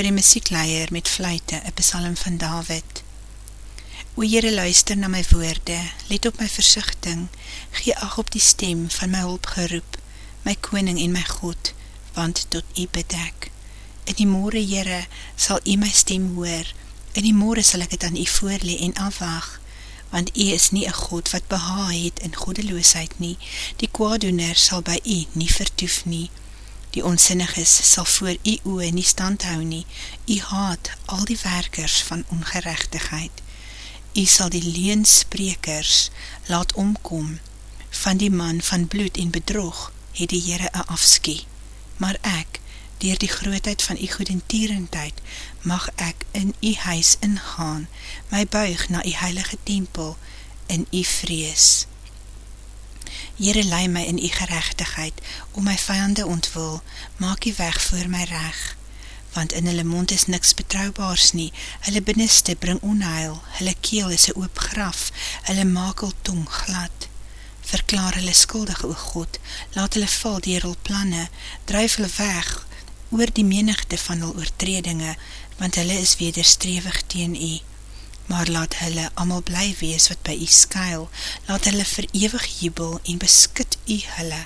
vir die muziekleier met fluite, een psalm van David. O Heere, luister na my woorde, let op my versichting, gee ag op die stem van my hulpgeroep, my koning en my God, want tot u bedek. In die moore, Heere, sal u my stem hoor, in die moore sal ek het aan u voorlee en afwaag, want u is nie een God wat beha het in godeloosheid nie, die kwaadoener sal by u nie vertoef nie, die onsinnig is sal voor u oe nie stand hou nie, u haat al die werkers van ongerechtigheid, u sal die leensprekers laat omkom, van die man van bloed en bedrog, het die Heere een afskie, maar ek, dier die grootheid van die goedentierendheid, mag ek in die huis ingaan, my buig na die heilige tempel, in die vrees. Jere lei my in die gerechtigheid, om my vijande ontwil, maak die weg voor my reg, want in hulle mond is niks betrouwbaars nie, hulle binneste bring onheil, hulle keel is een oop graf, hulle makel tong glad, verklaar hulle skuldig, o God, laat hulle val dier hulle planne, drijf hulle weg, oor die menigte van hulle oortredinge, want hulle is wederstrewig teen u. Maar laat hulle amal bly wees wat by u skuil, laat hulle verewig jubel en beskut u hulle,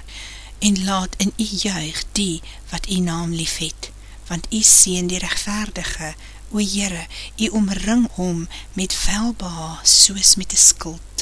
en laat in u juig die wat u naam lief het, want u sien die rechtvaardige, o Heere, u omring hom met velbaar soos met die skuld.